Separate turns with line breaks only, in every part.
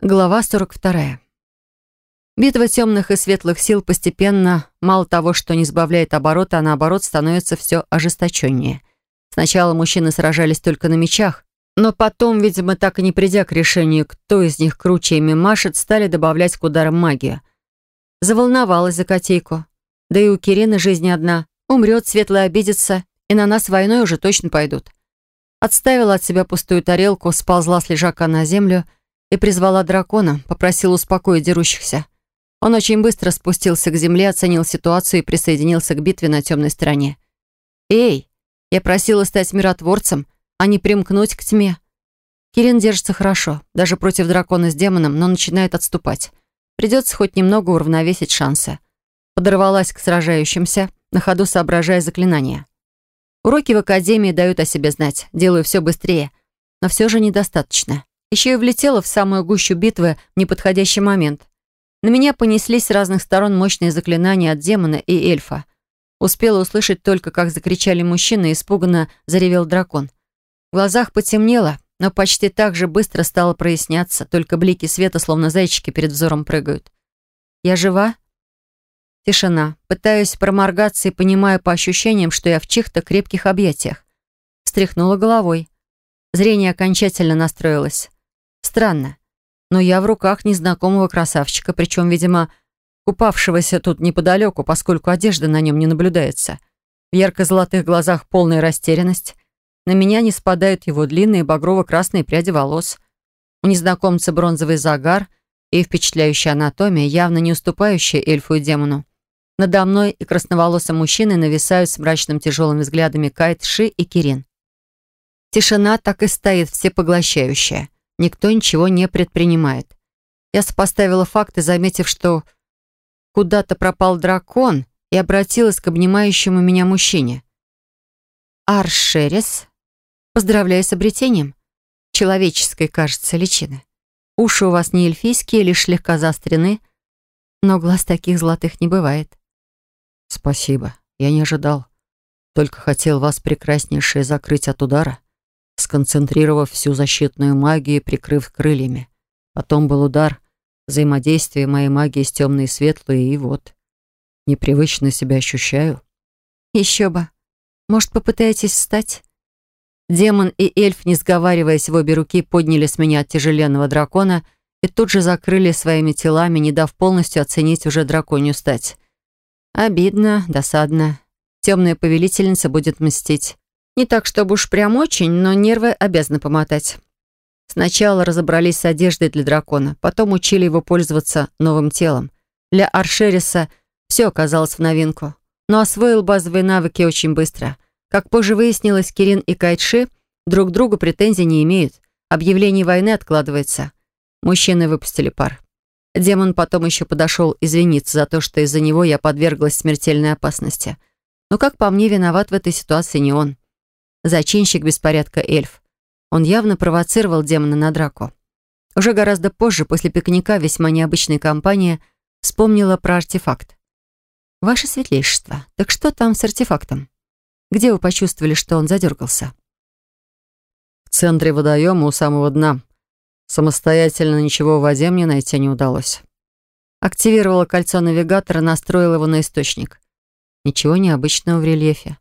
Глава 42. Битва темных и светлых сил постепенно, мало того, что не сбавляет оборота, а наоборот становится все ожесточеннее. Сначала мужчины сражались только на мечах, но потом, видимо, так и не придя к решению, кто из них круче ими машет, стали добавлять к ударам магию. Заволновалась за котейку. Да и у Кирины жизнь одна. Умрет, светлая обидится, и на нас войной уже точно пойдут. Отставила от себя пустую тарелку, сползла с лежака на землю — и призвала дракона, попросила успокоить дерущихся. Он очень быстро спустился к земле, оценил ситуацию и присоединился к битве на темной стороне. «Эй, я просила стать миротворцем, а не примкнуть к тьме». Кирин держится хорошо, даже против дракона с демоном, но начинает отступать. Придется хоть немного уравновесить шансы. Подорвалась к сражающимся, на ходу соображая заклинания. Уроки в академии дают о себе знать, делаю все быстрее, но все же недостаточно. Еще и влетела в самую гущу битвы в неподходящий момент. На меня понеслись с разных сторон мощные заклинания от демона и эльфа. Успела услышать только, как закричали мужчины, и испуганно заревел дракон. В глазах потемнело, но почти так же быстро стало проясняться, только блики света, словно зайчики, перед взором прыгают. «Я жива?» Тишина. Пытаюсь проморгаться и понимаю по ощущениям, что я в чьих-то крепких объятиях. Встряхнула головой. Зрение окончательно настроилось. Странно. Но я в руках незнакомого красавчика, причем, видимо, купавшегося тут неподалеку, поскольку одежда на нем не наблюдается. В ярко-золотых глазах полная растерянность. На меня не спадают его длинные багрово-красные пряди волос. У незнакомца бронзовый загар и впечатляющая анатомия, явно не уступающая эльфу и демону. Надо мной и красноволосым мужчиной нависают с мрачным тяжелыми взглядами Кайт, Ши и Кирин. Тишина так и стоит всепоглощающая. Никто ничего не предпринимает. Я сопоставила факты, заметив, что куда-то пропал дракон, и обратилась к обнимающему меня мужчине. «Аршерис, поздравляю с обретением. Человеческой, кажется, личины. Уши у вас не эльфийские, лишь слегка заострены, но глаз таких золотых не бывает».
«Спасибо, я не ожидал. Только хотел вас прекраснейшее закрыть от удара сконцентрировав всю защитную магию и прикрыв крыльями. Потом был удар, взаимодействие моей магии с темной и светлой, и вот. Непривычно себя ощущаю.
Еще бы. Может, попытаетесь встать? Демон и эльф, не сговариваясь в обе руки, подняли с меня тяжеленного дракона и тут же закрыли своими телами, не дав полностью оценить уже драконью стать. Обидно, досадно. Темная повелительница будет мстить. Не так, чтобы уж прям очень, но нервы обязаны помотать. Сначала разобрались с одеждой для дракона, потом учили его пользоваться новым телом. Для Аршериса все оказалось в новинку. Но освоил базовые навыки очень быстро. Как позже выяснилось, Кирин и Кайтши друг другу претензий не имеют. Объявление войны откладывается. Мужчины выпустили пар. Демон потом еще подошел извиниться за то, что из-за него я подверглась смертельной опасности. Но, как по мне, виноват в этой ситуации не он зачинщик беспорядка эльф. Он явно провоцировал демона на драку. Уже гораздо позже, после пикника весьма необычной компании, вспомнила про артефакт. «Ваше светлейшество, так что там с артефактом? Где вы почувствовали, что он задергался?»
«В центре водоема у самого дна. Самостоятельно ничего в воде мне найти не удалось».
Активировала кольцо навигатора, настроила его на источник. Ничего необычного в рельефе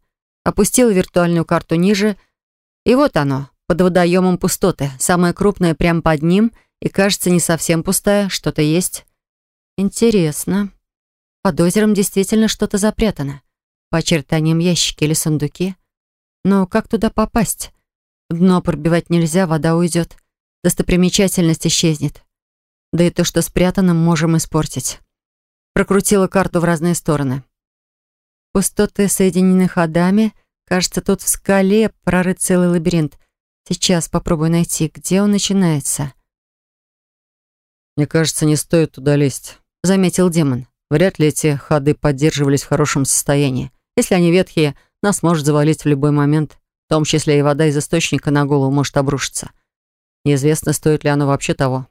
опустила виртуальную карту ниже, и вот оно, под водоемом пустоты, самое крупное прямо под ним, и кажется не совсем пустая, что-то есть. Интересно. Под озером действительно что-то запрятано. По очертаниям ящики или сундуки. Но как туда попасть? Дно пробивать нельзя, вода уйдет. Достопримечательность исчезнет. Да и то, что спрятано, можем испортить. Прокрутила карту в разные стороны. Пустоты соединены ходами. Кажется, тут в скале прорыт целый лабиринт. Сейчас попробую найти, где он начинается.
«Мне кажется, не стоит туда лезть», — заметил демон. «Вряд ли эти ходы поддерживались в хорошем состоянии. Если они ветхие, нас может завалить в любой момент. В том числе и вода из источника на голову может обрушиться. Неизвестно, стоит ли оно вообще того».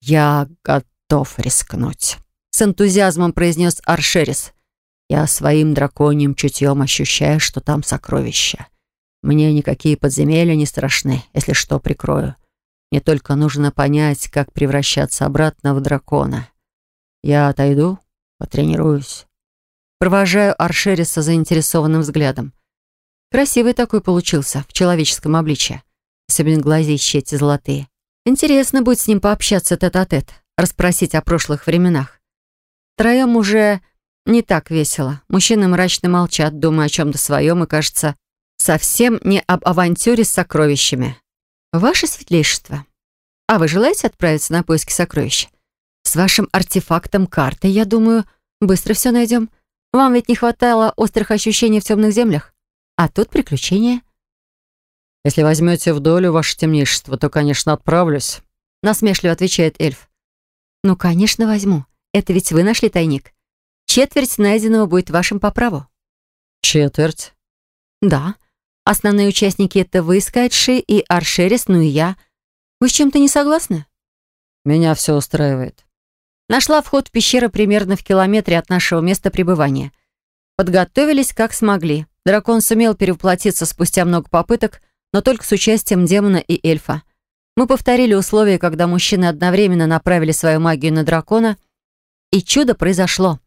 «Я готов рискнуть», — с энтузиазмом произнес Аршерис. Я своим драконьим чутьем ощущаю, что там сокровища. Мне никакие подземелья не страшны, если что, прикрою.
Мне только нужно понять, как превращаться обратно в дракона. Я отойду, потренируюсь.
Провожаю Аршериса заинтересованным взглядом. Красивый такой получился, в человеческом обличье. Особенно глазища эти золотые. Интересно будет с ним пообщаться тет-а-тет, -тет, расспросить о прошлых временах. Втроем уже не так весело. Мужчины мрачно молчат, думая о чем-то своем и, кажется, совсем не об авантюре с сокровищами. Ваше светлейшество, а вы желаете отправиться на поиски сокровищ? С вашим артефактом карты, я думаю, быстро все найдем. Вам ведь не хватало острых ощущений в темных землях? А тут приключения.
«Если возьмете в долю ваше темнейшество, то, конечно, отправлюсь»,
насмешливо отвечает эльф. «Ну, конечно, возьму. Это ведь вы нашли тайник. Четверть найденного будет вашим по праву».
«Четверть?»
«Да. Основные участники — это вы, Скайтши и Аршерис, ну и я. Вы с чем-то не согласны?»
«Меня все устраивает».
Нашла вход в пещеру примерно в километре от нашего места пребывания. Подготовились как смогли. Дракон сумел перевоплотиться спустя много попыток, но только с участием демона и эльфа. Мы повторили условия, когда мужчины одновременно направили свою магию на дракона, и чудо произошло.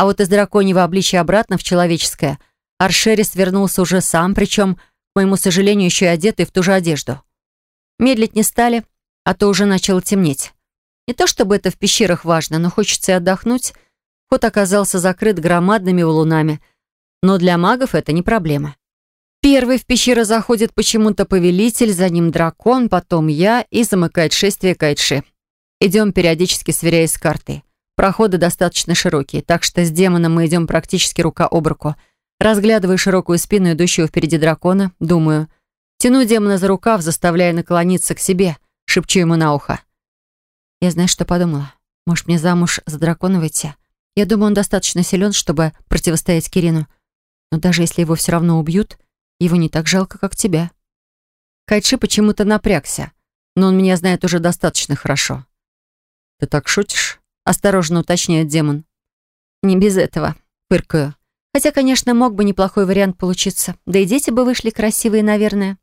А вот из драконьего обличия обратно в человеческое Аршерис вернулся уже сам, причем, к моему сожалению, еще и одетый в ту же одежду. Медлить не стали, а то уже начало темнеть. Не то чтобы это в пещерах важно, но хочется и отдохнуть. Ход оказался закрыт громадными валунами, но для магов это не проблема. Первый в пещеру заходит почему-то повелитель, за ним дракон, потом я и замыкает шествие Кайтши. Идем периодически сверяясь с картой. Проходы достаточно широкие, так что с демоном мы идем практически рука об руку. Разглядывая широкую спину идущего впереди дракона, думаю, тяну демона за рукав, заставляя наклониться к себе, шепчу ему на ухо. Я знаю, что подумала. Может, мне замуж за дракона выйти? Я думаю, он достаточно силен, чтобы противостоять Кирину. Но даже если его все равно убьют, его не так жалко, как тебя. Кайши почему-то напрягся, но он меня знает уже достаточно хорошо.
«Ты так шутишь?»
— осторожно уточняет демон. «Не без этого», — пыркаю. Хотя, конечно, мог бы неплохой вариант получиться. Да и дети бы вышли красивые, наверное.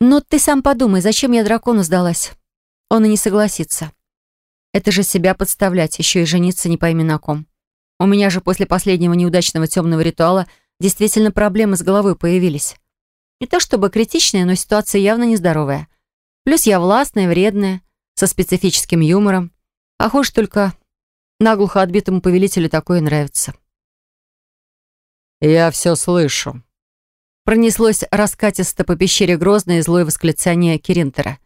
Но ты сам подумай, зачем я дракону сдалась? Он и не согласится. Это же себя подставлять, еще и жениться не пойми на ком. У меня же после последнего неудачного темного ритуала действительно проблемы с головой появились. Не то чтобы критичная, но ситуация явно нездоровая. Плюс я властная, вредная, со специфическим юмором. Похоже, только наглухо отбитому повелителю такое нравится.
«Я все слышу».
Пронеслось раскатисто по пещере грозное и злое восклицание Киринтера.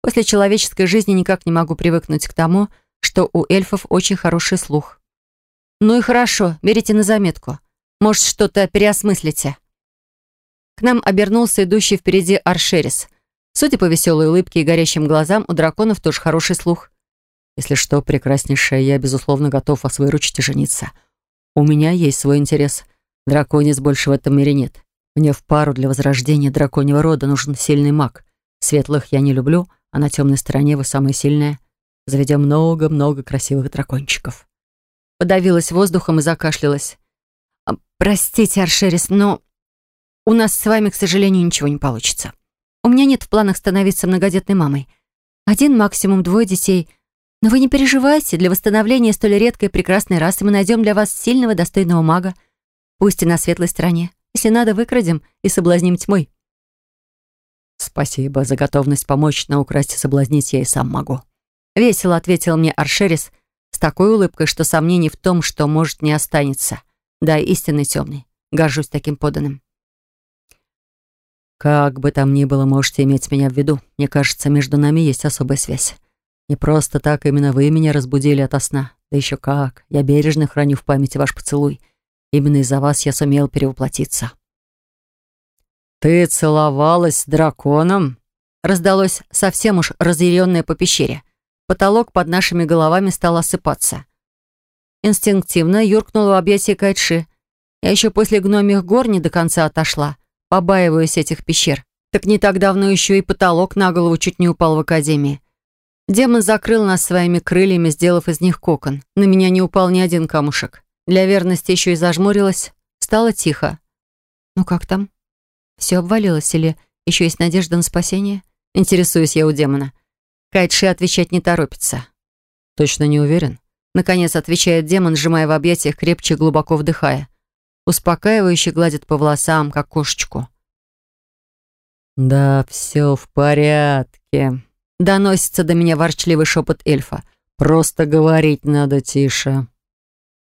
После человеческой жизни никак не могу привыкнуть к тому, что у эльфов очень хороший слух. Ну и хорошо, берите на заметку. Может, что-то переосмыслите. К нам обернулся идущий впереди Аршерис. Судя по веселой улыбке и горящим глазам, у драконов тоже хороший слух.
Если что, прекраснейшая, я, безусловно, готов вас выручить и жениться. У меня есть свой интерес. Драконец больше в этом мире нет. Мне в пару для возрождения драконьего рода нужен сильный маг. Светлых я не люблю, а на темной стороне вы самая сильная. Заведем много-много красивых дракончиков.
Подавилась воздухом и закашлялась. «А, «Простите, Аршерис, но у нас с вами, к сожалению, ничего не получится. У меня нет в планах становиться многодетной мамой. Один, максимум двое детей. Но вы не переживайте, для восстановления столь редкой и прекрасной расы мы найдем для вас сильного, достойного мага. Пусть и на светлой стороне. Если надо, выкрадем и соблазним тьмой».
«Спасибо за готовность помочь, но украсть и соблазнить я и сам могу».
Весело ответил мне Аршерис с такой улыбкой, что сомнений в том, что может не останется. Да, истинный темный. Горжусь таким поданным.
«Как бы там ни было, можете иметь меня в виду. Мне кажется, между нами есть особая связь. Не просто так именно вы меня разбудили ото сна. Да еще как. Я бережно храню в памяти ваш поцелуй. Именно из-за вас я сумел перевоплотиться». «Ты целовалась с драконом?»
Раздалось совсем уж разъяренное по пещере. Потолок под нашими головами стал осыпаться. Инстинктивно юркнула в объятия Кайтши. Я еще после гномих гор не до конца отошла, побаиваясь этих пещер. Так не так давно еще и потолок на голову чуть не упал в академии. Демон закрыл нас своими крыльями, сделав из них кокон. На меня не упал ни один камушек. Для верности еще и зажмурилась. Стало тихо. «Ну как там? Все обвалилось или еще есть надежда на спасение?» Интересуюсь я у демона. Кайтши отвечать не торопится.
«Точно не уверен?»
Наконец отвечает демон, сжимая в объятиях, крепче глубоко вдыхая. Успокаивающе гладит по волосам, как кошечку.
«Да, все в порядке», —
доносится до меня ворчливый шепот эльфа.
«Просто говорить надо тише».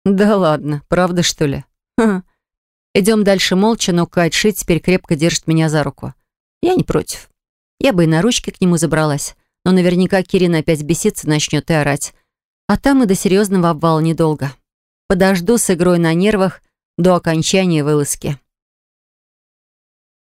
«Да ладно, правда, что ли?» Ха. Идем дальше молча, но Кайтши теперь крепко держит меня за руку. Я не против. Я бы и на ручки к нему забралась, но наверняка Кирин опять беситься начнет и орать. А там и до серьезного обвала недолго. Подожду с игрой на нервах до окончания вылазки.